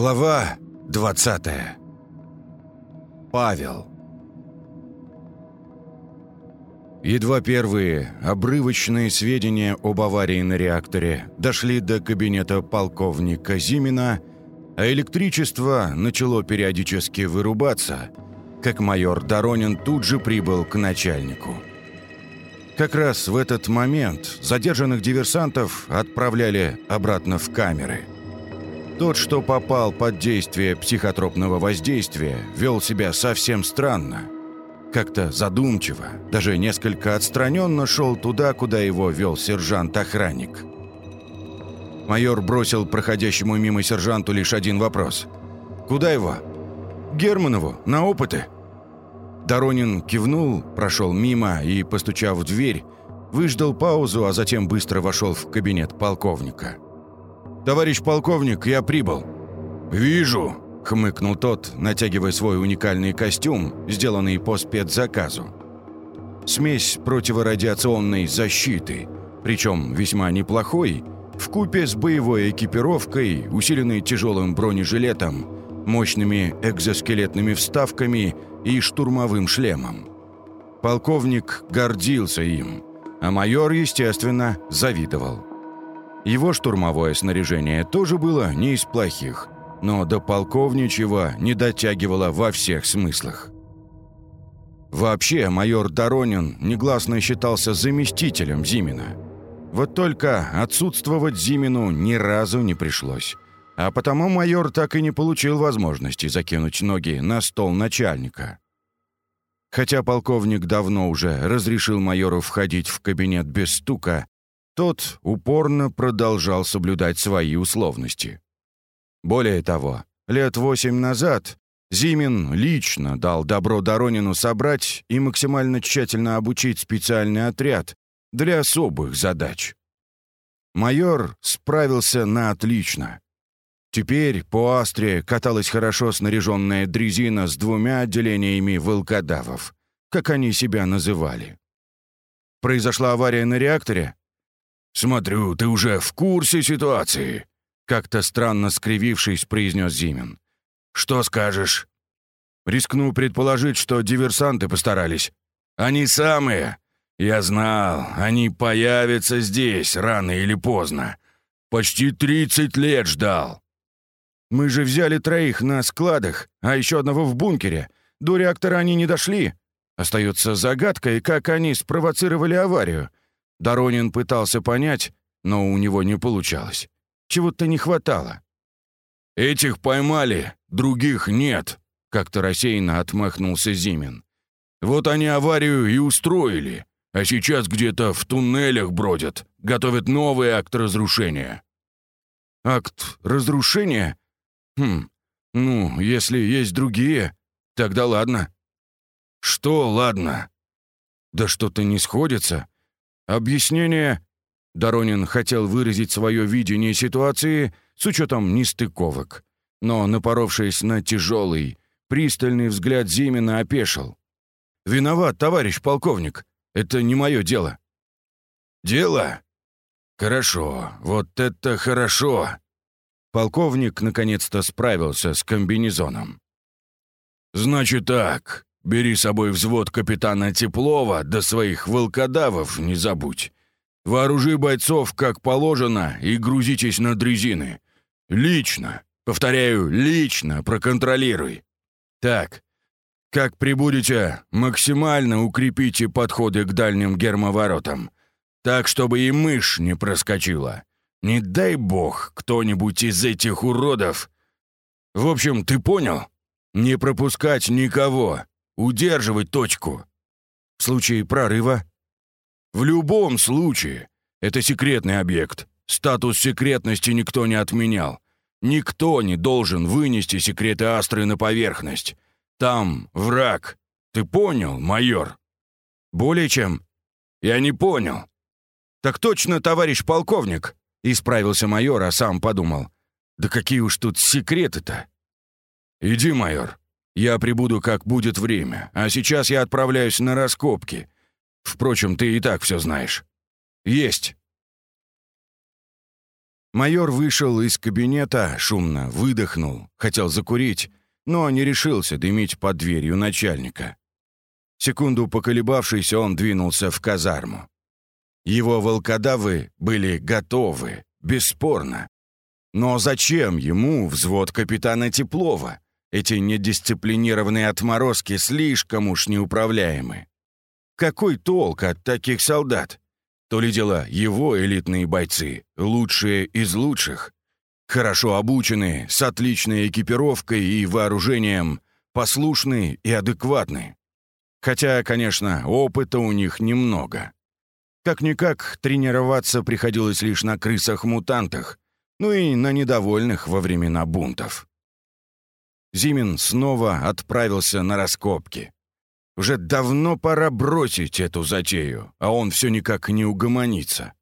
Глава 20 Павел. Едва первые обрывочные сведения об аварии на реакторе дошли до кабинета полковника Зимина, а электричество начало периодически вырубаться, как майор Доронин тут же прибыл к начальнику. Как раз в этот момент задержанных диверсантов отправляли обратно в камеры – тот, что попал под действие психотропного воздействия, вел себя совсем странно. Как-то задумчиво, даже несколько отстраненно шел туда, куда его вел сержант-охранник. Майор бросил проходящему мимо сержанту лишь один вопрос. «Куда его?» «Германову, на опыты». Доронин кивнул, прошел мимо и, постучав в дверь, выждал паузу, а затем быстро вошел в кабинет полковника. «Товарищ полковник, я прибыл». «Вижу», — хмыкнул тот, натягивая свой уникальный костюм, сделанный по спецзаказу. Смесь противорадиационной защиты, причем весьма неплохой, вкупе с боевой экипировкой, усиленной тяжелым бронежилетом, мощными экзоскелетными вставками и штурмовым шлемом. Полковник гордился им, а майор, естественно, завидовал. Его штурмовое снаряжение тоже было не из плохих, но до полковничьего не дотягивало во всех смыслах. Вообще, майор Доронин негласно считался заместителем Зимина. Вот только отсутствовать Зимину ни разу не пришлось. А потому майор так и не получил возможности закинуть ноги на стол начальника. Хотя полковник давно уже разрешил майору входить в кабинет без стука, тот упорно продолжал соблюдать свои условности. Более того, лет восемь назад Зимин лично дал добро Доронину собрать и максимально тщательно обучить специальный отряд для особых задач. Майор справился на отлично. Теперь по Астре каталась хорошо снаряженная дрезина с двумя отделениями волкодавов, как они себя называли. Произошла авария на реакторе, «Смотрю, ты уже в курсе ситуации», — как-то странно скривившись, произнес Зимин. «Что скажешь?» «Рискну предположить, что диверсанты постарались. Они самые. Я знал, они появятся здесь рано или поздно. Почти 30 лет ждал». «Мы же взяли троих на складах, а еще одного в бункере. До реактора они не дошли. Остается загадкой, как они спровоцировали аварию. Доронин пытался понять, но у него не получалось. Чего-то не хватало. «Этих поймали, других нет», — как-то рассеянно отмахнулся Зимин. «Вот они аварию и устроили, а сейчас где-то в туннелях бродят, готовят новый акт разрушения». «Акт разрушения? Хм, ну, если есть другие, тогда ладно». «Что ладно?» «Да что-то не сходится. Объяснение... Доронин хотел выразить свое видение ситуации с учетом нестыковок, но, напоровшись на тяжелый, пристальный взгляд Зимина, опешил. «Виноват, товарищ полковник. Это не мое дело». «Дело? Хорошо, вот это хорошо!» Полковник наконец-то справился с комбинезоном. «Значит так, Бери с собой взвод капитана Теплова, да своих волкодавов не забудь. Вооружи бойцов как положено и грузитесь на дрезины. Лично, повторяю, лично проконтролируй. Так, как прибудете, максимально укрепите подходы к дальним гермоворотам. Так, чтобы и мышь не проскочила. Не дай бог кто-нибудь из этих уродов... В общем, ты понял? Не пропускать никого. Удерживать точку. В случае прорыва? В любом случае. Это секретный объект. Статус секретности никто не отменял. Никто не должен вынести секреты Астры на поверхность. Там враг. Ты понял, майор? Более чем. Я не понял. Так точно, товарищ полковник. Исправился майор, а сам подумал. Да какие уж тут секреты-то. Иди, майор. Я прибуду, как будет время, а сейчас я отправляюсь на раскопки. Впрочем, ты и так все знаешь. Есть. Майор вышел из кабинета, шумно выдохнул, хотел закурить, но не решился дымить под дверью начальника. Секунду поколебавшись, он двинулся в казарму. Его волкодавы были готовы, бесспорно. Но зачем ему взвод капитана Теплова? Эти недисциплинированные отморозки слишком уж неуправляемы. Какой толк от таких солдат? То ли дело его элитные бойцы, лучшие из лучших. Хорошо обученные, с отличной экипировкой и вооружением, послушные и адекватные. Хотя, конечно, опыта у них немного. Как-никак, тренироваться приходилось лишь на крысах-мутантах, ну и на недовольных во времена бунтов. Зимин снова отправился на раскопки. Уже давно пора бросить эту затею, а он все никак не угомонится.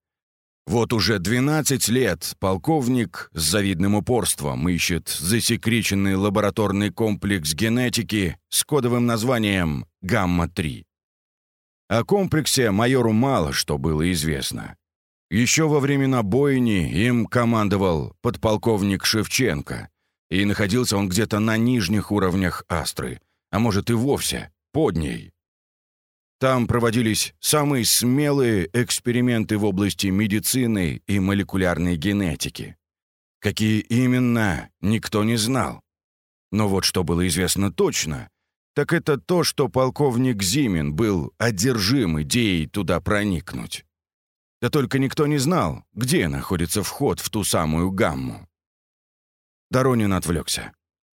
Вот уже 12 лет полковник с завидным упорством ищет засекреченный лабораторный комплекс генетики с кодовым названием «Гамма-3». О комплексе майору мало что было известно. Еще во времена бойни им командовал подполковник Шевченко, и находился он где-то на нижних уровнях Астры, а может и вовсе под ней. Там проводились самые смелые эксперименты в области медицины и молекулярной генетики. Какие именно, никто не знал. Но вот что было известно точно, так это то, что полковник Зимин был одержим идеей туда проникнуть. Да только никто не знал, где находится вход в ту самую гамму. Доронин отвлекся.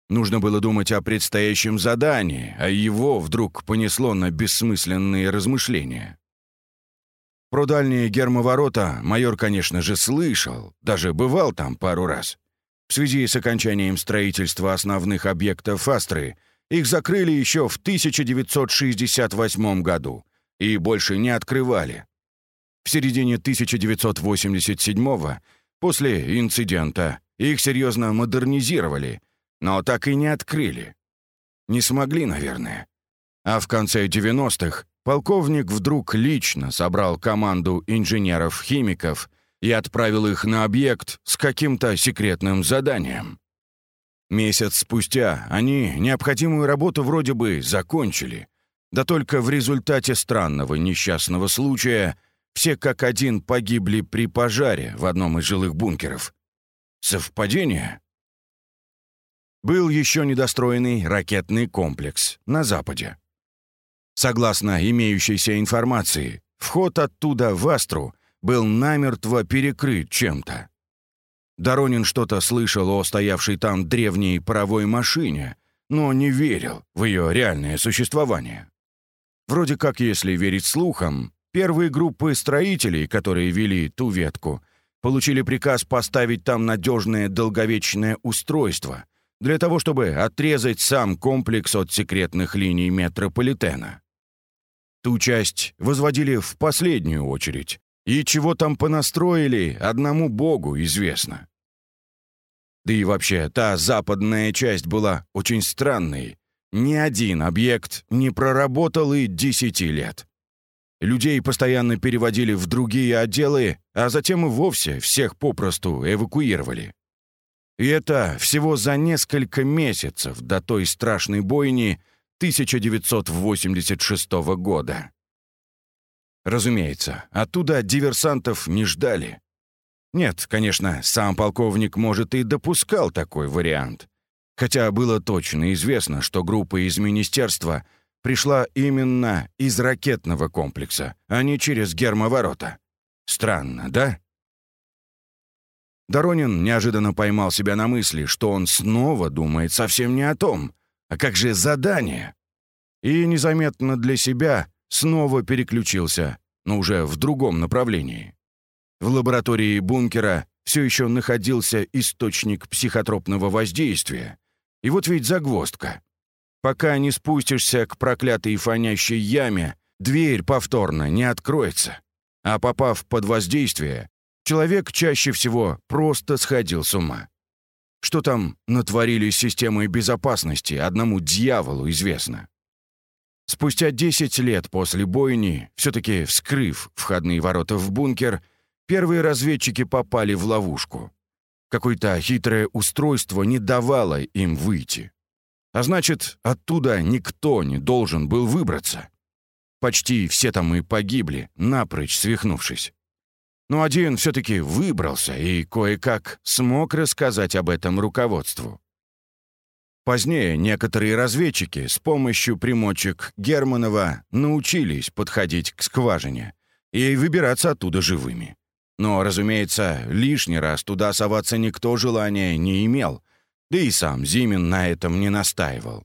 Нужно было думать о предстоящем задании, а его вдруг понесло на бессмысленные размышления. Про дальние гермоворота майор, конечно же, слышал, даже бывал там пару раз. В связи с окончанием строительства основных объектов Астры их закрыли еще в 1968 году и больше не открывали. В середине 1987 после инцидента, их серьезно модернизировали — но так и не открыли. Не смогли, наверное. А в конце 90-х полковник вдруг лично собрал команду инженеров-химиков и отправил их на объект с каким-то секретным заданием. Месяц спустя они необходимую работу вроде бы закончили, да только в результате странного несчастного случая все как один погибли при пожаре в одном из жилых бункеров. Совпадение? был еще недостроенный ракетный комплекс на Западе. Согласно имеющейся информации, вход оттуда в Астру был намертво перекрыт чем-то. Доронин что-то слышал о стоявшей там древней паровой машине, но не верил в ее реальное существование. Вроде как, если верить слухам, первые группы строителей, которые вели ту ветку, получили приказ поставить там надежное долговечное устройство, для того, чтобы отрезать сам комплекс от секретных линий метрополитена. Ту часть возводили в последнюю очередь, и чего там понастроили, одному богу известно. Да и вообще, та западная часть была очень странной. Ни один объект не проработал и десяти лет. Людей постоянно переводили в другие отделы, а затем и вовсе всех попросту эвакуировали. И это всего за несколько месяцев до той страшной бойни 1986 года. Разумеется, оттуда диверсантов не ждали. Нет, конечно, сам полковник, может, и допускал такой вариант. Хотя было точно известно, что группа из министерства пришла именно из ракетного комплекса, а не через гермоворота. Странно, да? Доронин неожиданно поймал себя на мысли, что он снова думает совсем не о том, а как же задание. И незаметно для себя снова переключился, но уже в другом направлении. В лаборатории бункера все еще находился источник психотропного воздействия. И вот ведь загвоздка. Пока не спустишься к проклятой фонящей яме, дверь повторно не откроется. А попав под воздействие, человек чаще всего просто сходил с ума. Что там натворили с системой безопасности, одному дьяволу известно. Спустя 10 лет после бойни, все-таки вскрыв входные ворота в бункер, первые разведчики попали в ловушку. Какое-то хитрое устройство не давало им выйти. А значит, оттуда никто не должен был выбраться. Почти все там и погибли, напрочь свихнувшись. Но один все-таки выбрался и кое-как смог рассказать об этом руководству. Позднее некоторые разведчики с помощью примочек Германова научились подходить к скважине и выбираться оттуда живыми. Но, разумеется, лишний раз туда соваться никто желания не имел, да и сам Зимин на этом не настаивал.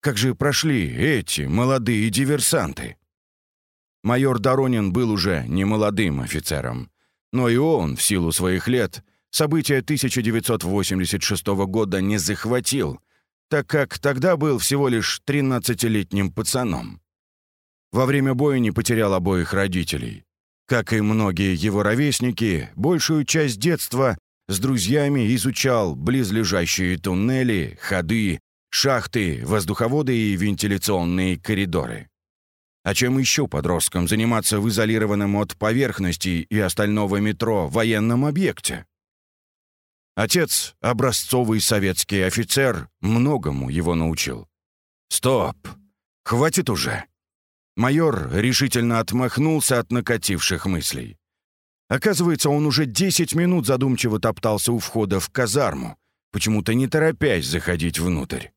Как же прошли эти молодые диверсанты? Майор Доронин был уже не молодым офицером, но и он, в силу своих лет, события 1986 года не захватил, так как тогда был всего лишь 13-летним пацаном. Во время боя не потерял обоих родителей. Как и многие его ровесники, большую часть детства с друзьями изучал близлежащие туннели, ходы, шахты, воздуховоды и вентиляционные коридоры. А чем еще подросткам заниматься в изолированном от поверхности и остального метро военном объекте? Отец, образцовый советский офицер, многому его научил. «Стоп! Хватит уже!» Майор решительно отмахнулся от накативших мыслей. Оказывается, он уже 10 минут задумчиво топтался у входа в казарму, почему-то не торопясь заходить внутрь.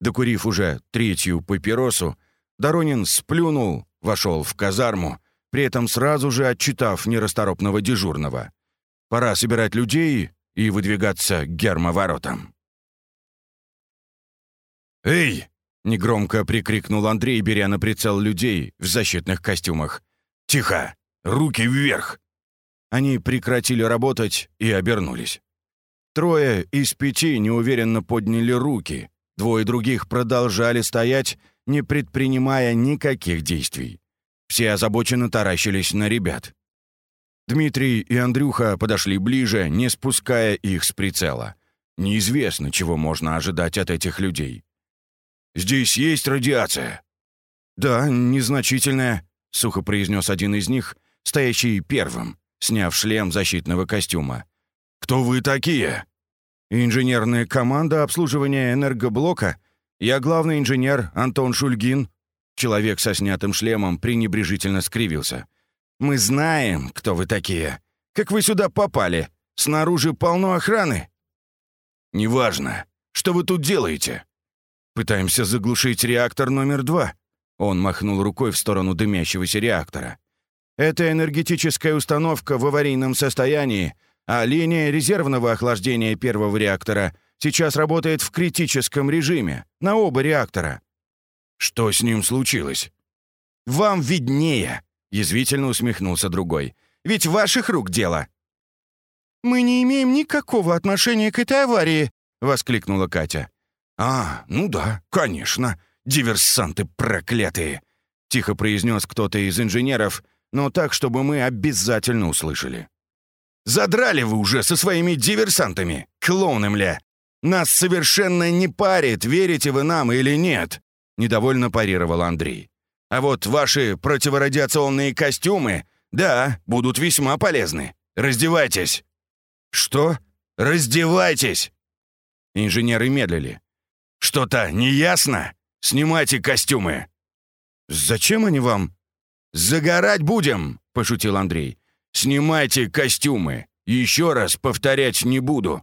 Докурив уже третью папиросу, Доронин сплюнул, вошел в казарму, при этом сразу же отчитав нерасторопного дежурного. «Пора собирать людей и выдвигаться к гермоворотам». «Эй!» — негромко прикрикнул Андрей, беря на прицел людей в защитных костюмах. «Тихо! Руки вверх!» Они прекратили работать и обернулись. Трое из пяти неуверенно подняли руки, двое других продолжали стоять, не предпринимая никаких действий. Все озабоченно таращились на ребят. Дмитрий и Андрюха подошли ближе, не спуская их с прицела. Неизвестно, чего можно ожидать от этих людей. «Здесь есть радиация?» «Да, незначительная», — сухо произнес один из них, стоящий первым, сняв шлем защитного костюма. «Кто вы такие?» «Инженерная команда обслуживания энергоблока. Я главный инженер Антон Шульгин». Человек со снятым шлемом пренебрежительно скривился. «Мы знаем, кто вы такие. Как вы сюда попали? Снаружи полно охраны». «Неважно. Что вы тут делаете?» «Пытаемся заглушить реактор номер два». Он махнул рукой в сторону дымящегося реактора. «Это энергетическая установка в аварийном состоянии, а линия резервного охлаждения первого реактора сейчас работает в критическом режиме, на оба реактора». «Что с ним случилось?» «Вам виднее», — язвительно усмехнулся другой. «Ведь ваших рук дело». «Мы не имеем никакого отношения к этой аварии», — воскликнула Катя. «А, ну да, конечно, диверсанты проклятые», — тихо произнес кто-то из инженеров, но так, чтобы мы обязательно услышали. «Задрали вы уже со своими диверсантами, клоуны, мля! Нас совершенно не парит, верите вы нам или нет!» — недовольно парировал Андрей. «А вот ваши противорадиационные костюмы, да, будут весьма полезны. Раздевайтесь!» «Что? Раздевайтесь!» Инженеры медлили. «Что-то неясно? Снимайте костюмы!» «Зачем они вам?» «Загорать будем!» — пошутил Андрей. «Снимайте костюмы! Еще раз повторять не буду!»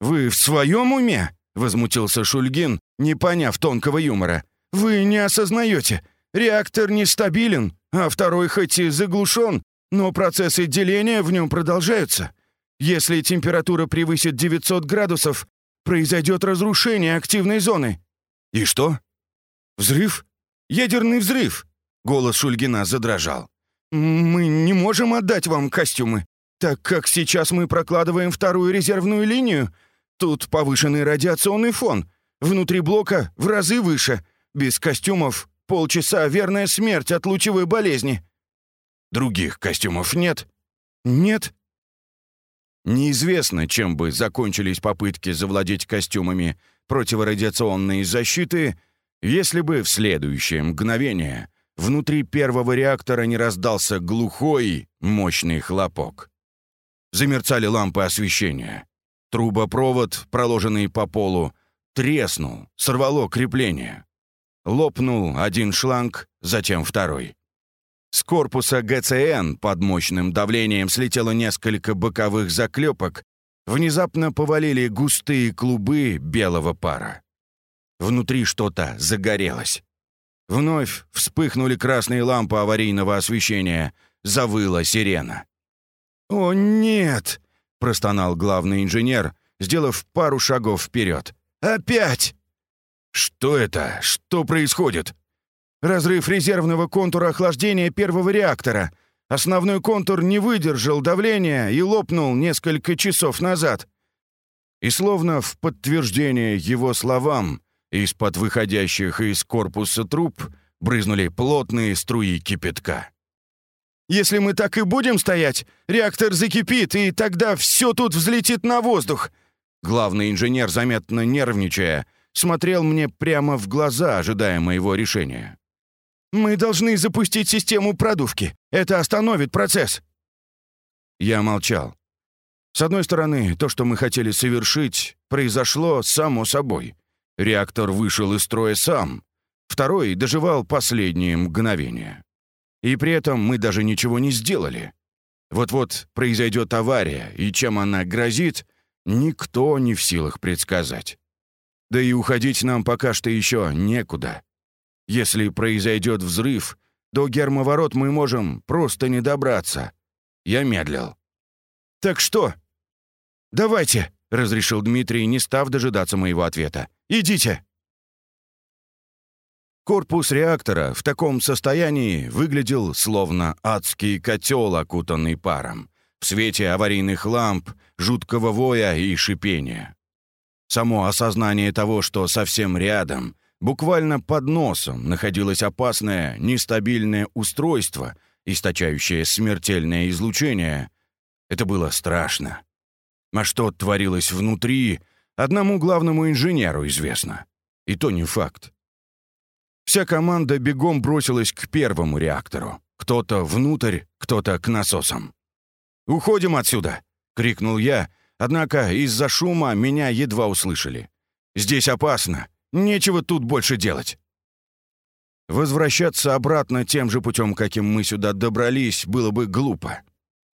«Вы в своем уме?» — возмутился Шульгин, не поняв тонкого юмора. «Вы не осознаете. Реактор нестабилен, а второй хоть и заглушен, но процессы деления в нем продолжаются. Если температура превысит 900 градусов, произойдет разрушение активной зоны». «И что?» «Взрыв? Ядерный взрыв!» Голос Шульгина задрожал. «Мы не можем отдать вам костюмы, так как сейчас мы прокладываем вторую резервную линию. Тут повышенный радиационный фон. Внутри блока в разы выше. Без костюмов полчаса верная смерть от лучевой болезни». «Других костюмов нет?» «Нет», Неизвестно, чем бы закончились попытки завладеть костюмами противорадиационной защиты, если бы в следующее мгновение внутри первого реактора не раздался глухой, мощный хлопок. Замерцали лампы освещения. Трубопровод, проложенный по полу, треснул, сорвало крепление. Лопнул один шланг, затем второй. С корпуса ГЦН под мощным давлением слетело несколько боковых заклепок, внезапно повалили густые клубы белого пара. Внутри что-то загорелось. Вновь вспыхнули красные лампы аварийного освещения, завыла сирена. «О, нет!» — простонал главный инженер, сделав пару шагов вперед. «Опять!» «Что это? Что происходит?» «Разрыв резервного контура охлаждения первого реактора. Основной контур не выдержал давления и лопнул несколько часов назад». И словно в подтверждение его словам, из-под выходящих из корпуса труб брызнули плотные струи кипятка. «Если мы так и будем стоять, реактор закипит, и тогда все тут взлетит на воздух!» Главный инженер, заметно нервничая, смотрел мне прямо в глаза, ожидая моего решения. «Мы должны запустить систему продувки. Это остановит процесс». Я молчал. С одной стороны, то, что мы хотели совершить, произошло само собой. Реактор вышел из строя сам. Второй доживал последние мгновения. И при этом мы даже ничего не сделали. Вот-вот произойдет авария, и чем она грозит, никто не в силах предсказать. Да и уходить нам пока что еще некуда. Если произойдет взрыв, до гермоворот мы можем просто не добраться. Я медлил. «Так что?» «Давайте», — разрешил Дмитрий, не став дожидаться моего ответа. «Идите». Корпус реактора в таком состоянии выглядел словно адский котел, окутанный паром, в свете аварийных ламп, жуткого воя и шипения. Само осознание того, что совсем рядом, буквально под носом, находилось опасное, нестабильное устройство, источающее смертельное излучение, это было страшно. А что творилось внутри, одному главному инженеру известно. И то не факт. Вся команда бегом бросилась к первому реактору. Кто-то внутрь, кто-то к насосам. «Уходим отсюда!» — крикнул я, Однако из-за шума меня едва услышали. «Здесь опасно. Нечего тут больше делать». Возвращаться обратно тем же путем, каким мы сюда добрались, было бы глупо.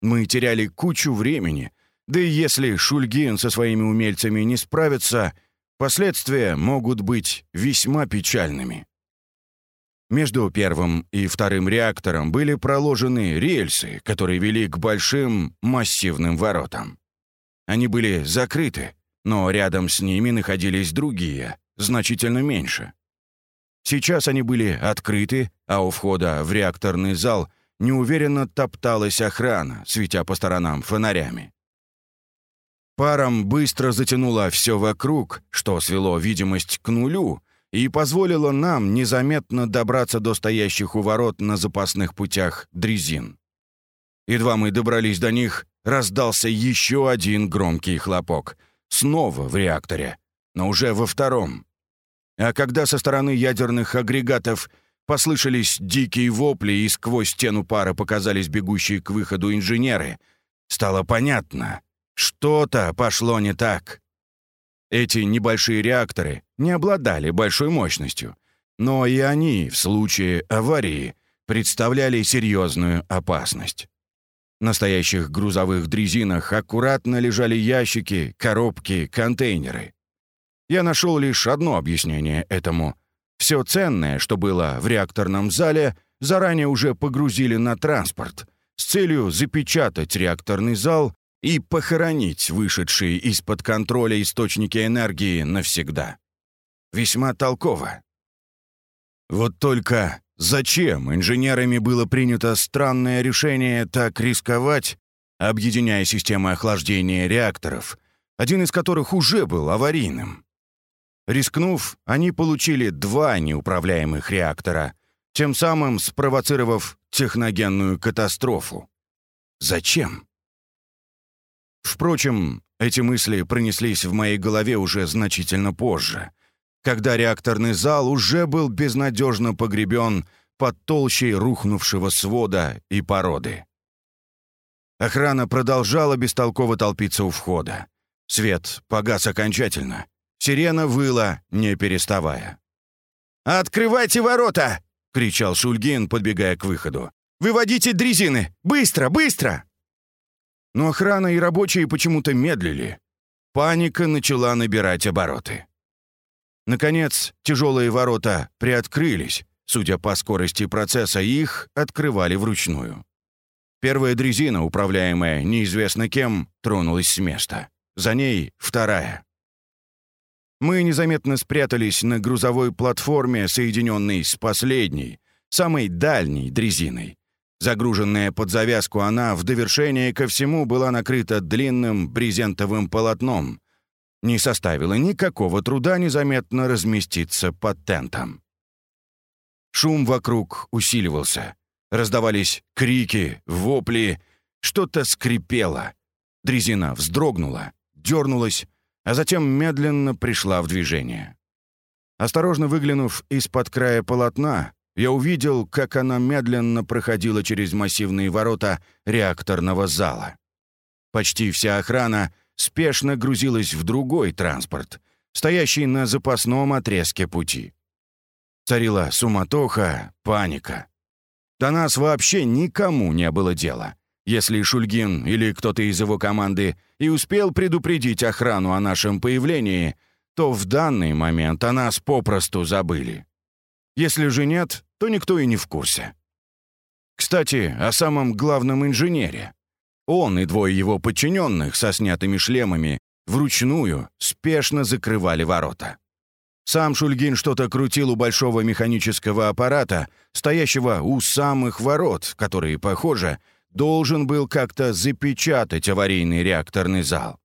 Мы теряли кучу времени, да и если Шульгин со своими умельцами не справится, последствия могут быть весьма печальными. Между первым и вторым реактором были проложены рельсы, которые вели к большим массивным воротам. Они были закрыты, но рядом с ними находились другие, значительно меньше. Сейчас они были открыты, а у входа в реакторный зал неуверенно топталась охрана, светя по сторонам фонарями. Паром быстро затянуло все вокруг, что свело видимость к нулю и позволило нам незаметно добраться до стоящих у ворот на запасных путях дрезин. Едва мы добрались до них, раздался еще один громкий хлопок. Снова в реакторе, но уже во втором. А когда со стороны ядерных агрегатов послышались дикие вопли и сквозь стену пара показались бегущие к выходу инженеры, стало понятно, что-то пошло не так. Эти небольшие реакторы не обладали большой мощностью, но и они в случае аварии представляли серьезную опасность настоящих грузовых дрезинах аккуратно лежали ящики, коробки, контейнеры. Я нашел лишь одно объяснение этому. Все ценное, что было в реакторном зале, заранее уже погрузили на транспорт с целью запечатать реакторный зал и похоронить вышедшие из-под контроля источники энергии навсегда. Весьма толково. Вот только Зачем инженерами было принято странное решение так рисковать, объединяя системы охлаждения реакторов, один из которых уже был аварийным? Рискнув, они получили два неуправляемых реактора, тем самым спровоцировав техногенную катастрофу. Зачем? Впрочем, эти мысли пронеслись в моей голове уже значительно позже, когда реакторный зал уже был безнадежно погребен под толщей рухнувшего свода и породы. Охрана продолжала бестолково толпиться у входа. Свет погас окончательно. Сирена выла, не переставая. «Открывайте ворота!» — кричал Шульгин, подбегая к выходу. «Выводите дрезины! Быстро, быстро!» Но охрана и рабочие почему-то медлили. Паника начала набирать обороты. Наконец, тяжелые ворота приоткрылись. Судя по скорости процесса, их открывали вручную. Первая дрезина, управляемая неизвестно кем, тронулась с места. За ней вторая. Мы незаметно спрятались на грузовой платформе, соединенной с последней, самой дальней дрезиной. Загруженная под завязку она в довершение ко всему была накрыта длинным брезентовым полотном. Не составило никакого труда незаметно разместиться под тентом. Шум вокруг усиливался. Раздавались крики, вопли, что-то скрипело. Дрезина вздрогнула, дернулась, а затем медленно пришла в движение. Осторожно выглянув из-под края полотна, я увидел, как она медленно проходила через массивные ворота реакторного зала. Почти вся охрана спешно грузилась в другой транспорт, стоящий на запасном отрезке пути. Царила суматоха, паника. До нас вообще никому не было дела. Если Шульгин или кто-то из его команды и успел предупредить охрану о нашем появлении, то в данный момент о нас попросту забыли. Если же нет, то никто и не в курсе. Кстати, о самом главном инженере. Он и двое его подчиненных со снятыми шлемами вручную спешно закрывали ворота. Сам Шульгин что-то крутил у большого механического аппарата, стоящего у самых ворот, который, похоже, должен был как-то запечатать аварийный реакторный зал.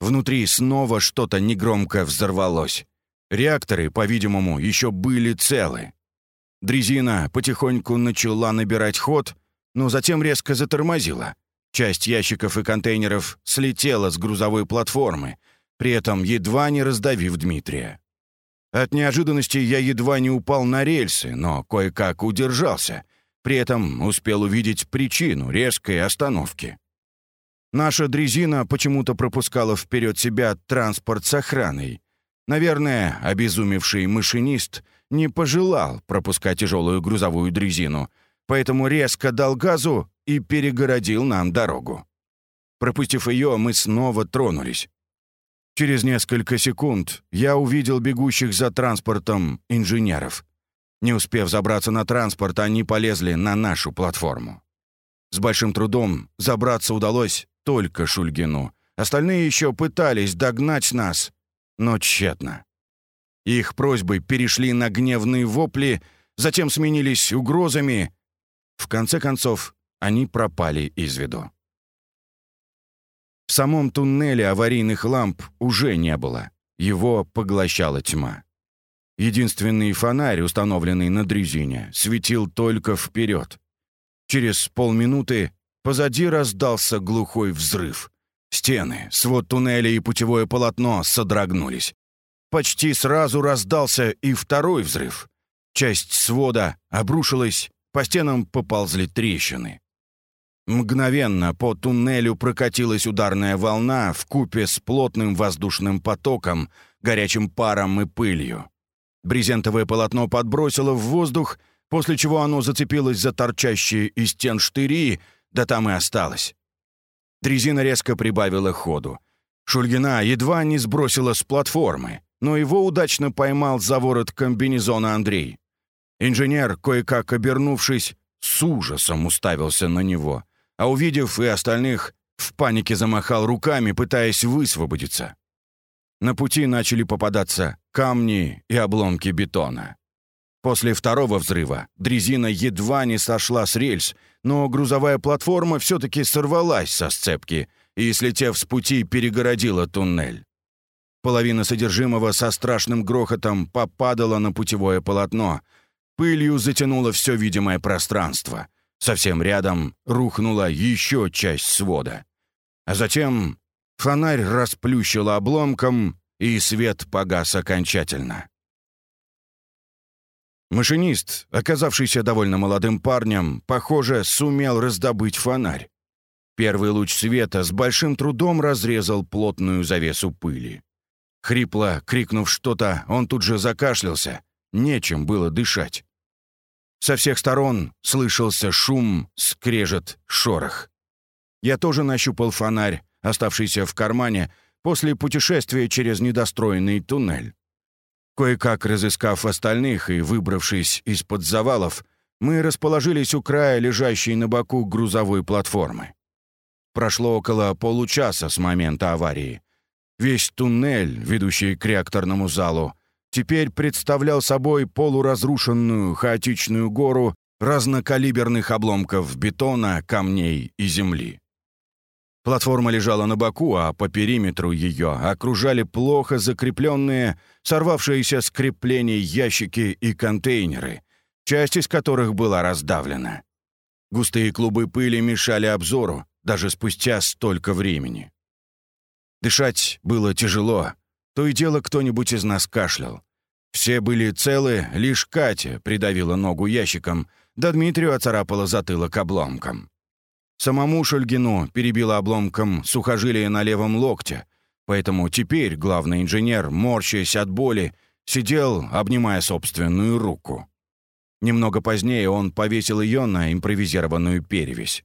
Внутри снова что-то негромко взорвалось. Реакторы, по-видимому, еще были целы. Дрезина потихоньку начала набирать ход, но затем резко затормозила. Часть ящиков и контейнеров слетела с грузовой платформы, при этом едва не раздавив Дмитрия. От неожиданности я едва не упал на рельсы, но кое-как удержался. При этом успел увидеть причину резкой остановки. Наша дрезина почему-то пропускала вперед себя транспорт с охраной. Наверное, обезумевший машинист не пожелал пропускать тяжелую грузовую дрезину, поэтому резко дал газу и перегородил нам дорогу. Пропустив ее, мы снова тронулись. Через несколько секунд я увидел бегущих за транспортом инженеров. Не успев забраться на транспорт, они полезли на нашу платформу. С большим трудом забраться удалось только Шульгину. Остальные еще пытались догнать нас, но тщетно. Их просьбы перешли на гневные вопли, затем сменились угрозами. В конце концов, они пропали из виду. В самом туннеле аварийных ламп уже не было. Его поглощала тьма. Единственный фонарь, установленный на дрезине, светил только вперед. Через полминуты позади раздался глухой взрыв. Стены, свод туннеля и путевое полотно содрогнулись. Почти сразу раздался и второй взрыв. Часть свода обрушилась, по стенам поползли трещины. Мгновенно по туннелю прокатилась ударная волна в купе с плотным воздушным потоком, горячим паром и пылью. Брезентовое полотно подбросило в воздух, после чего оно зацепилось за торчащие из стен штыри, да там и осталось. Дрезина резко прибавила ходу. Шульгина едва не сбросила с платформы, но его удачно поймал за ворот комбинезона Андрей. Инженер, кое-как обернувшись, с ужасом уставился на него а увидев и остальных, в панике замахал руками, пытаясь высвободиться. На пути начали попадаться камни и обломки бетона. После второго взрыва дрезина едва не сошла с рельс, но грузовая платформа все-таки сорвалась со сцепки и, слетев с пути, перегородила туннель. Половина содержимого со страшным грохотом попадала на путевое полотно, пылью затянуло все видимое пространство — Совсем рядом рухнула еще часть свода. А затем фонарь расплющило обломком, и свет погас окончательно. Машинист, оказавшийся довольно молодым парнем, похоже, сумел раздобыть фонарь. Первый луч света с большим трудом разрезал плотную завесу пыли. Хрипло крикнув что-то, он тут же закашлялся. Нечем было дышать. Со всех сторон слышался шум, скрежет, шорох. Я тоже нащупал фонарь, оставшийся в кармане, после путешествия через недостроенный туннель. Кое-как разыскав остальных и выбравшись из-под завалов, мы расположились у края лежащей на боку грузовой платформы. Прошло около получаса с момента аварии. Весь туннель, ведущий к реакторному залу, теперь представлял собой полуразрушенную хаотичную гору разнокалиберных обломков бетона, камней и земли. Платформа лежала на боку, а по периметру ее окружали плохо закрепленные, сорвавшиеся с креплений ящики и контейнеры, часть из которых была раздавлена. Густые клубы пыли мешали обзору, даже спустя столько времени. Дышать было тяжело, то и дело кто-нибудь из нас кашлял. Все были целы, лишь Катя придавила ногу ящиком, да Дмитрию оцарапала затылок обломком. Самому Шульгину перебило обломком сухожилие на левом локте, поэтому теперь главный инженер, морщась от боли, сидел, обнимая собственную руку. Немного позднее он повесил ее на импровизированную перевязь.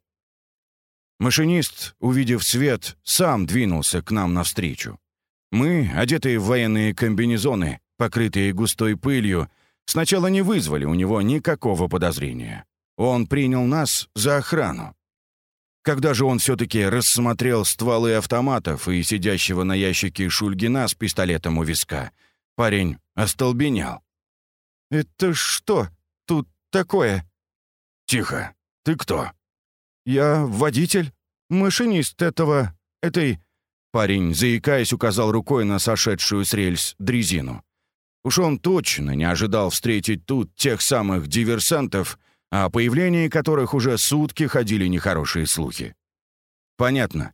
Машинист, увидев свет, сам двинулся к нам навстречу. Мы, одетые в военные комбинезоны, покрытые густой пылью, сначала не вызвали у него никакого подозрения. Он принял нас за охрану. Когда же он все-таки рассмотрел стволы автоматов и сидящего на ящике Шульгина с пистолетом у виска, парень остолбенел. «Это что тут такое?» «Тихо. Ты кто?» «Я водитель, машинист этого... этой...» Парень, заикаясь, указал рукой на сошедшую с рельс дрезину. Уж он точно не ожидал встретить тут тех самых диверсантов, о появлении которых уже сутки ходили нехорошие слухи. «Понятно.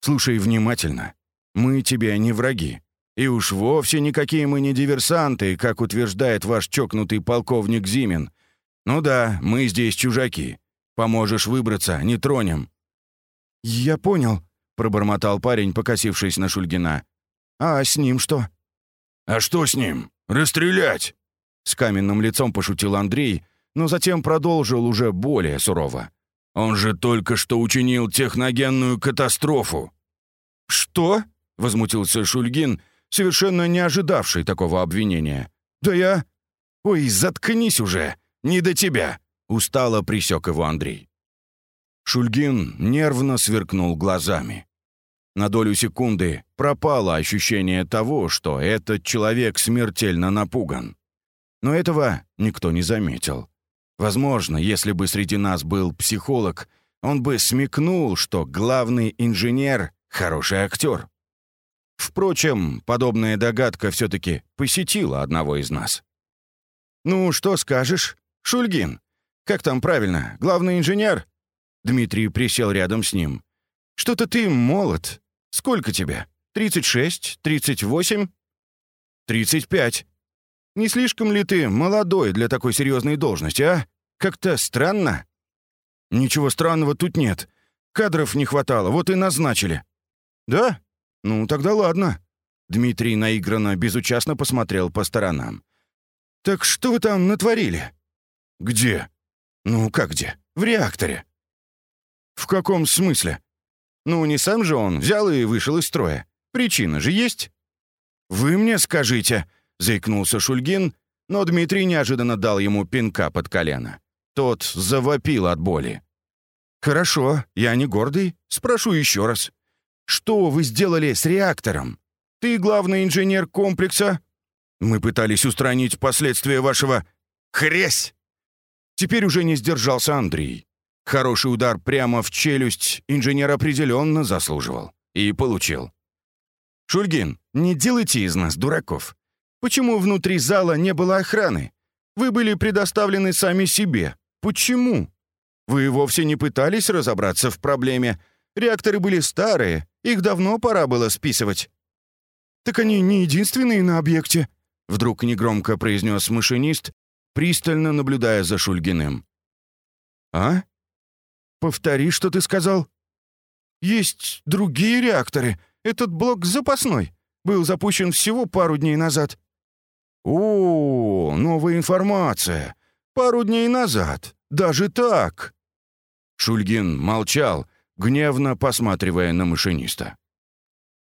Слушай внимательно. Мы тебе не враги. И уж вовсе никакие мы не диверсанты, как утверждает ваш чокнутый полковник Зимин. Ну да, мы здесь чужаки. Поможешь выбраться, не тронем». «Я понял», — пробормотал парень, покосившись на Шульгина. «А с ним что?» «А что с ним? Расстрелять!» С каменным лицом пошутил Андрей, но затем продолжил уже более сурово. «Он же только что учинил техногенную катастрофу!» «Что?» — возмутился Шульгин, совершенно не ожидавший такого обвинения. «Да я...» «Ой, заткнись уже! Не до тебя!» Устало присек его Андрей. Шульгин нервно сверкнул глазами. На долю секунды пропало ощущение того, что этот человек смертельно напуган. Но этого никто не заметил. Возможно, если бы среди нас был психолог, он бы смекнул, что главный инженер — хороший актер. Впрочем, подобная догадка все-таки посетила одного из нас. «Ну, что скажешь, Шульгин?» Как там правильно? Главный инженер?» Дмитрий присел рядом с ним. «Что-то ты молод. Сколько тебе? Тридцать шесть? Тридцать восемь?» «Тридцать пять. Не слишком ли ты молодой для такой серьезной должности, а? Как-то странно». «Ничего странного тут нет. Кадров не хватало, вот и назначили». «Да? Ну, тогда ладно». Дмитрий наигранно безучастно посмотрел по сторонам. «Так что вы там натворили?» «Где?» «Ну, как где? В реакторе». «В каком смысле?» «Ну, не сам же он взял и вышел из строя. Причина же есть?» «Вы мне скажите», — заикнулся Шульгин, но Дмитрий неожиданно дал ему пинка под колено. Тот завопил от боли. «Хорошо, я не гордый. Спрошу еще раз. Что вы сделали с реактором? Ты главный инженер комплекса?» «Мы пытались устранить последствия вашего...» «Хресь!» Теперь уже не сдержался Андрей. Хороший удар прямо в челюсть инженер определенно заслуживал. И получил. «Шульгин, не делайте из нас дураков. Почему внутри зала не было охраны? Вы были предоставлены сами себе. Почему? Вы вовсе не пытались разобраться в проблеме. Реакторы были старые, их давно пора было списывать». «Так они не единственные на объекте», — вдруг негромко произнес машинист, пристально наблюдая за Шульгиным. «А? Повтори, что ты сказал?» есть другие реакторы. Этот блок запасной. Был запущен всего пару дней назад». «О, новая информация. Пару дней назад. Даже так?» Шульгин молчал, гневно посматривая на машиниста.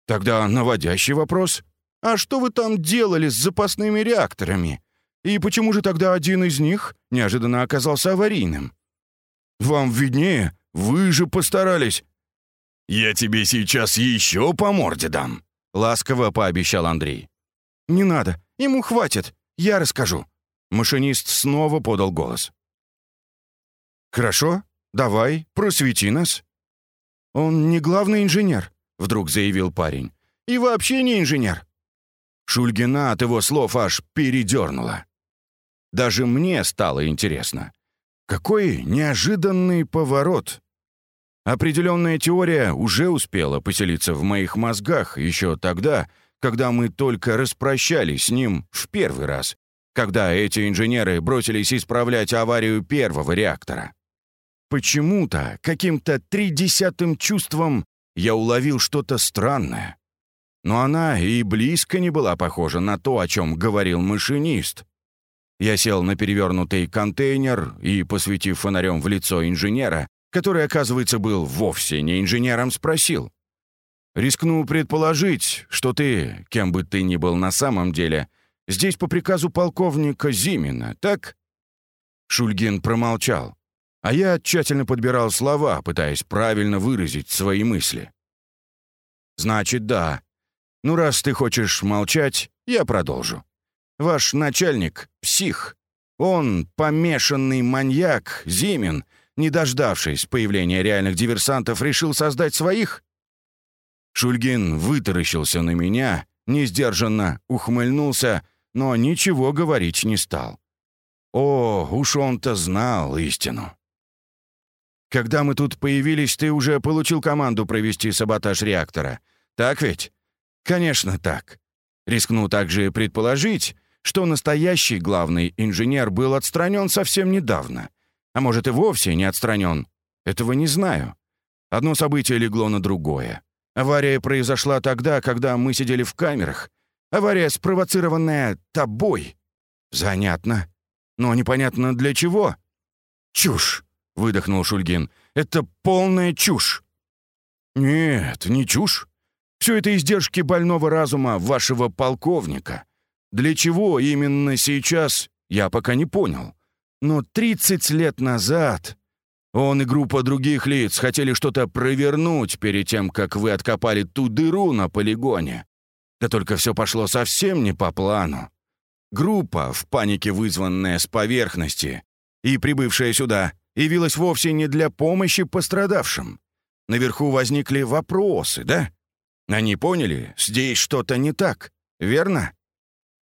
«Тогда наводящий вопрос. А что вы там делали с запасными реакторами? И почему же тогда один из них неожиданно оказался аварийным? Вам виднее, вы же постарались». «Я тебе сейчас еще по морде дам», — ласково пообещал Андрей. «Не надо, ему хватит, я расскажу». Машинист снова подал голос. «Хорошо, давай, просвети нас». «Он не главный инженер», — вдруг заявил парень. «И вообще не инженер». Шульгина от его слов аж передернула. Даже мне стало интересно. Какой неожиданный поворот. Определенная теория уже успела поселиться в моих мозгах еще тогда, когда мы только распрощались с ним в первый раз, когда эти инженеры бросились исправлять аварию первого реактора. Почему-то, каким-то тридесятым чувством я уловил что-то странное. Но она и близко не была похожа на то, о чем говорил машинист. Я сел на перевернутый контейнер и, посветив фонарем в лицо инженера, который, оказывается, был вовсе не инженером, спросил. «Рискну предположить, что ты, кем бы ты ни был на самом деле, здесь по приказу полковника Зимина, так?» Шульгин промолчал, а я тщательно подбирал слова, пытаясь правильно выразить свои мысли. «Значит, да. Ну, раз ты хочешь молчать, я продолжу. Ваш начальник — псих. Он помешанный маньяк, Зимин, не дождавшись появления реальных диверсантов, решил создать своих? Шульгин вытаращился на меня, несдержанно ухмыльнулся, но ничего говорить не стал. О, уж он-то знал истину. Когда мы тут появились, ты уже получил команду провести саботаж реактора. Так ведь? Конечно, так. Рискну также предположить, что настоящий главный инженер был отстранен совсем недавно. А может, и вовсе не отстранен. Этого не знаю. Одно событие легло на другое. Авария произошла тогда, когда мы сидели в камерах. Авария, спровоцированная тобой. Занятно. Но непонятно для чего. «Чушь!» — выдохнул Шульгин. «Это полная чушь!» «Нет, не чушь. Все это издержки больного разума вашего полковника. Для чего именно сейчас, я пока не понял. Но 30 лет назад он и группа других лиц хотели что-то провернуть перед тем, как вы откопали ту дыру на полигоне. Да только все пошло совсем не по плану. Группа, в панике вызванная с поверхности, и прибывшая сюда, явилась вовсе не для помощи пострадавшим. Наверху возникли вопросы, да? Они поняли, здесь что-то не так, верно?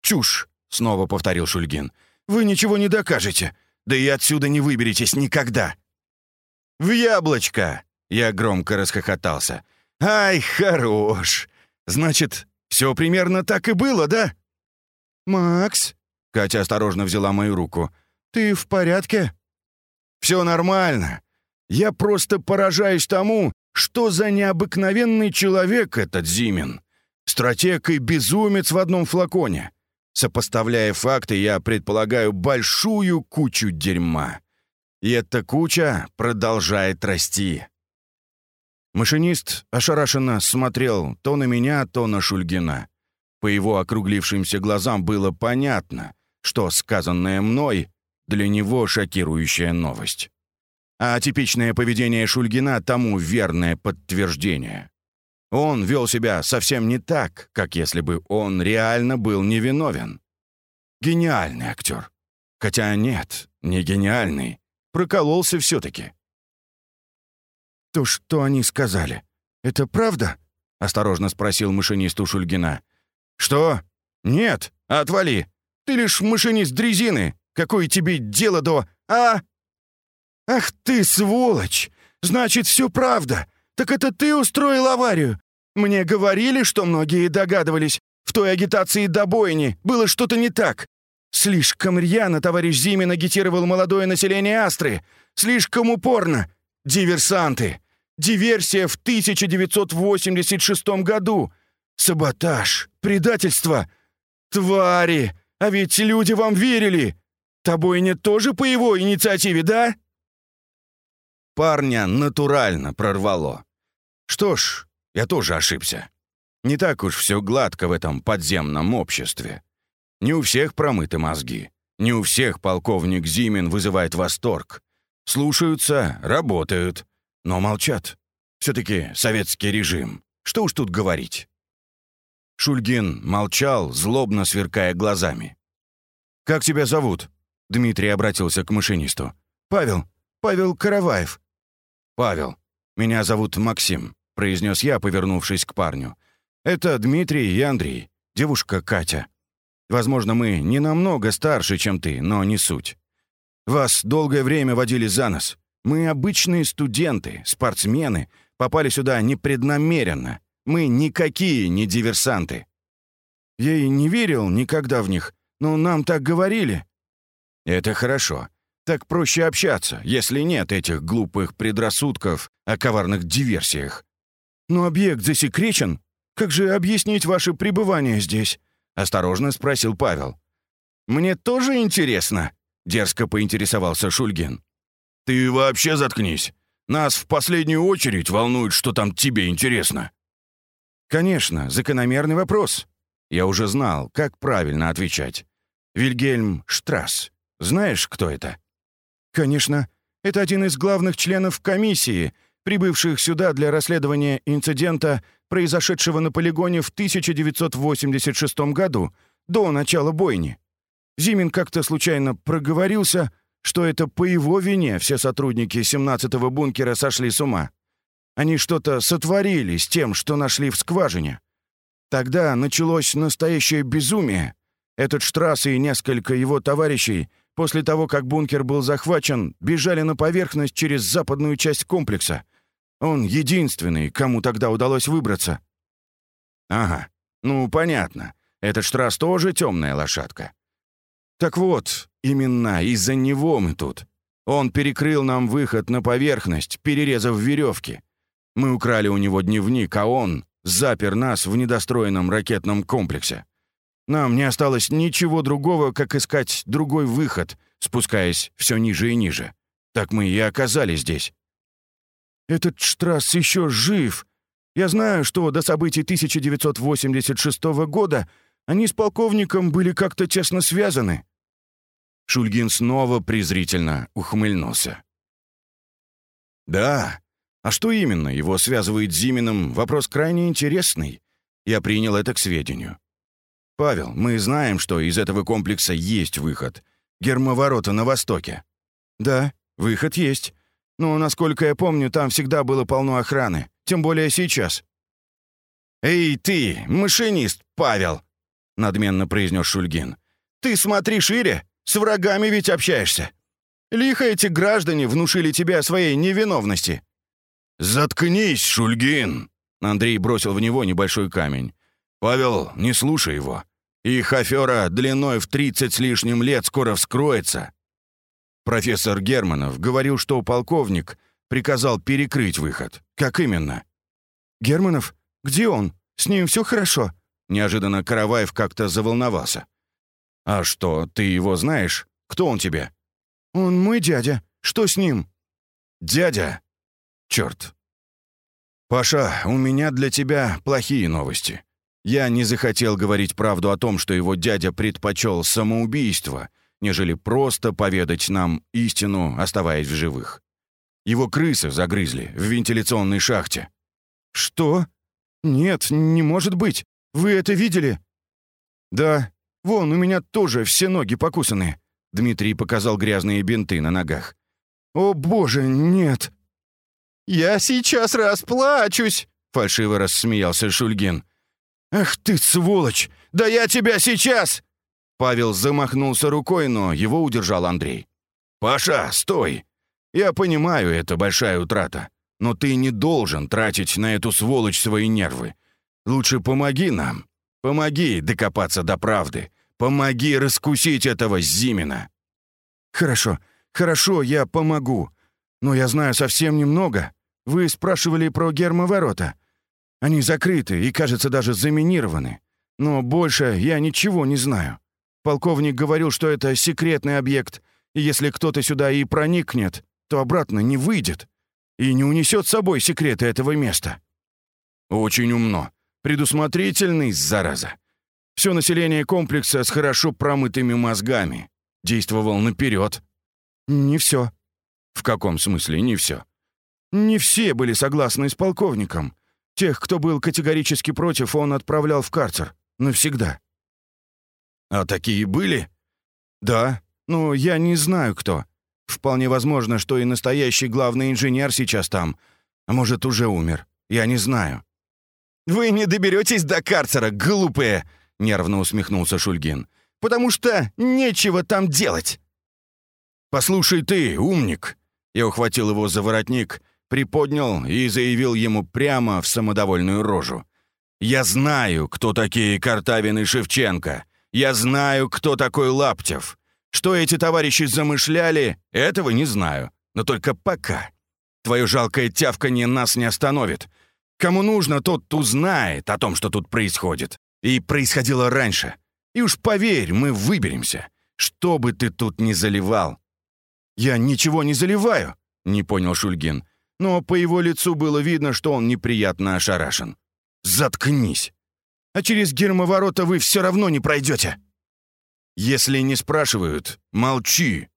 «Чушь!» — снова повторил Шульгин. «Вы ничего не докажете, да и отсюда не выберетесь никогда!» «В яблочко!» — я громко расхохотался. «Ай, хорош! Значит, все примерно так и было, да?» «Макс?» — Катя осторожно взяла мою руку. «Ты в порядке?» «Все нормально. Я просто поражаюсь тому, что за необыкновенный человек этот Зимин. Стратег и безумец в одном флаконе. Сопоставляя факты, я предполагаю большую кучу дерьма. И эта куча продолжает расти. Машинист ошарашенно смотрел то на меня, то на Шульгина. По его округлившимся глазам было понятно, что сказанное мной для него шокирующая новость. А типичное поведение Шульгина тому верное подтверждение. Он вел себя совсем не так, как если бы он реально был невиновен. Гениальный актер. Хотя нет, не гениальный. Прокололся все-таки. «То, что они сказали, это правда?» — осторожно спросил машинист у Шульгина. «Что? Нет, отвали. Ты лишь машинист дрезины. Какое тебе дело до... А? Ах ты, сволочь! Значит, все правда. Так это ты устроил аварию? Мне говорили, что многие догадывались. В той агитации до бойни было что-то не так. Слишком рьяно товарищ Зимин агитировал молодое население Астры. Слишком упорно. Диверсанты. Диверсия в 1986 году! Саботаж! Предательство! Твари! А ведь люди вам верили! Тобой не тоже по его инициативе, да?» Парня натурально прорвало. Что ж, я тоже ошибся. Не так уж все гладко в этом подземном обществе. Не у всех промыты мозги. Не у всех полковник Зимин вызывает восторг. Слушаются, работают, но молчат. Все-таки советский режим. Что уж тут говорить. Шульгин молчал, злобно сверкая глазами. «Как тебя зовут?» Дмитрий обратился к машинисту. «Павел. Павел Караваев». «Павел. Меня зовут Максим», — произнес я, повернувшись к парню. «Это Дмитрий и Андрей, девушка Катя. Возможно, мы не намного старше, чем ты, но не суть. Вас долгое время водили за нос. Мы обычные студенты, спортсмены, попали сюда непреднамеренно. Мы никакие не диверсанты». «Я и не верил никогда в них, но нам так говорили». «Это хорошо. Так проще общаться, если нет этих глупых предрассудков о коварных диверсиях». «Но объект засекречен. Как же объяснить ваше пребывание здесь?» — осторожно спросил Павел. «Мне тоже интересно», — дерзко поинтересовался Шульгин. «Ты вообще заткнись. Нас в последнюю очередь волнует, что там тебе интересно». «Конечно, закономерный вопрос. Я уже знал, как правильно отвечать. Вильгельм Штрасс. Знаешь, кто это?» «Конечно. Это один из главных членов комиссии, прибывших сюда для расследования инцидента, произошедшего на полигоне в 1986 году, до начала бойни. Зимин как-то случайно проговорился, что это по его вине все сотрудники 17-го бункера сошли с ума. Они что-то сотворили с тем, что нашли в скважине. Тогда началось настоящее безумие. Этот Штрасс и несколько его товарищей — После того, как бункер был захвачен, бежали на поверхность через западную часть комплекса. Он единственный, кому тогда удалось выбраться. Ага, ну понятно. Этот Штрасс тоже темная лошадка. Так вот, именно из-за него мы тут. Он перекрыл нам выход на поверхность, перерезав веревки. Мы украли у него дневник, а он запер нас в недостроенном ракетном комплексе. Нам не осталось ничего другого, как искать другой выход, спускаясь все ниже и ниже. Так мы и оказались здесь. Этот Штрасс еще жив. Я знаю, что до событий 1986 года они с полковником были как-то тесно связаны». Шульгин снова презрительно ухмыльнулся. «Да. А что именно его связывает с Зиминым, вопрос крайне интересный. Я принял это к сведению. «Павел, мы знаем, что из этого комплекса есть выход. Гермоворота на востоке». «Да, выход есть. Но, насколько я помню, там всегда было полно охраны. Тем более сейчас». «Эй, ты, машинист, Павел!» — надменно произнес Шульгин. «Ты смотри шире, с врагами ведь общаешься. Лихо эти граждане внушили тебе своей невиновности». «Заткнись, Шульгин!» Андрей бросил в него небольшой камень. «Павел, не слушай его. Их афера длиной в 30 с лишним лет скоро вскроется». Профессор Германов говорил, что полковник приказал перекрыть выход. Как именно? «Германов? Где он? С ним все хорошо?» Неожиданно Караваев как-то заволновался. «А что, ты его знаешь? Кто он тебе?» «Он мой дядя. Что с ним?» «Дядя? Черт. Паша, у меня для тебя плохие новости. Я не захотел говорить правду о том, что его дядя предпочел самоубийство, нежели просто поведать нам истину, оставаясь в живых. Его крысы загрызли в вентиляционной шахте. «Что? Нет, не может быть. Вы это видели?» «Да. Вон, у меня тоже все ноги покусаны». Дмитрий показал грязные бинты на ногах. «О, боже, нет!» «Я сейчас расплачусь!» — фальшиво рассмеялся Шульгин. «Ах ты, сволочь! Да я тебя сейчас!» Павел замахнулся рукой, но его удержал Андрей. «Паша, стой! Я понимаю, это большая утрата, но ты не должен тратить на эту сволочь свои нервы. Лучше помоги нам. Помоги докопаться до правды. Помоги раскусить этого Зимина». «Хорошо, хорошо, я помогу. Но я знаю совсем немного. Вы спрашивали про гермоворота. Они закрыты и, кажется, даже заминированы. Но больше я ничего не знаю. Полковник говорил, что это секретный объект, и если кто-то сюда и проникнет, то обратно не выйдет и не унесет с собой секреты этого места. Очень умно. Предусмотрительный, зараза. Все население комплекса с хорошо промытыми мозгами. Действовал наперед. Не все. В каком смысле не все? Не все были согласны с полковником. Тех, кто был категорически против, он отправлял в карцер. Навсегда. А такие были? Да, но я не знаю, кто. Вполне возможно, что и настоящий главный инженер сейчас там. А может, уже умер. Я не знаю. «Вы не доберетесь до карцера, глупые!» — нервно усмехнулся Шульгин. «Потому что нечего там делать!» «Послушай ты, умник!» Я ухватил его за воротник, приподнял и заявил ему прямо в самодовольную рожу. «Я знаю, кто такие Картавин и Шевченко. Я знаю, кто такой Лаптев. Что эти товарищи замышляли, этого не знаю. Но только пока. Твое жалкое тявканье нас не остановит. Кому нужно, тот узнает о том, что тут происходит. И происходило раньше. И уж поверь, мы выберемся. Что бы ты тут ни заливал. «Я ничего не заливаю», — не понял Шульгин. Но по его лицу было видно, что он неприятно ошарашен. «Заткнись! А через гермоворота вы все равно не пройдете!» Если не спрашивают, молчи.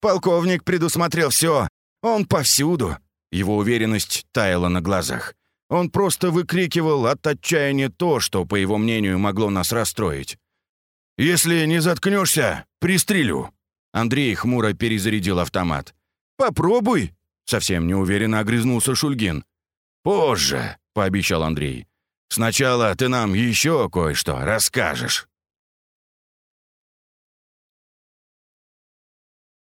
Полковник предусмотрел все. Он повсюду. Его уверенность таяла на глазах. Он просто выкрикивал от отчаяния то, что, по его мнению, могло нас расстроить. «Если не заткнешься, пристрелю!» Андрей хмуро перезарядил автомат. «Попробуй!» — совсем неуверенно огрызнулся Шульгин. «Позже!» — пообещал Андрей. «Сначала ты нам еще кое-что расскажешь».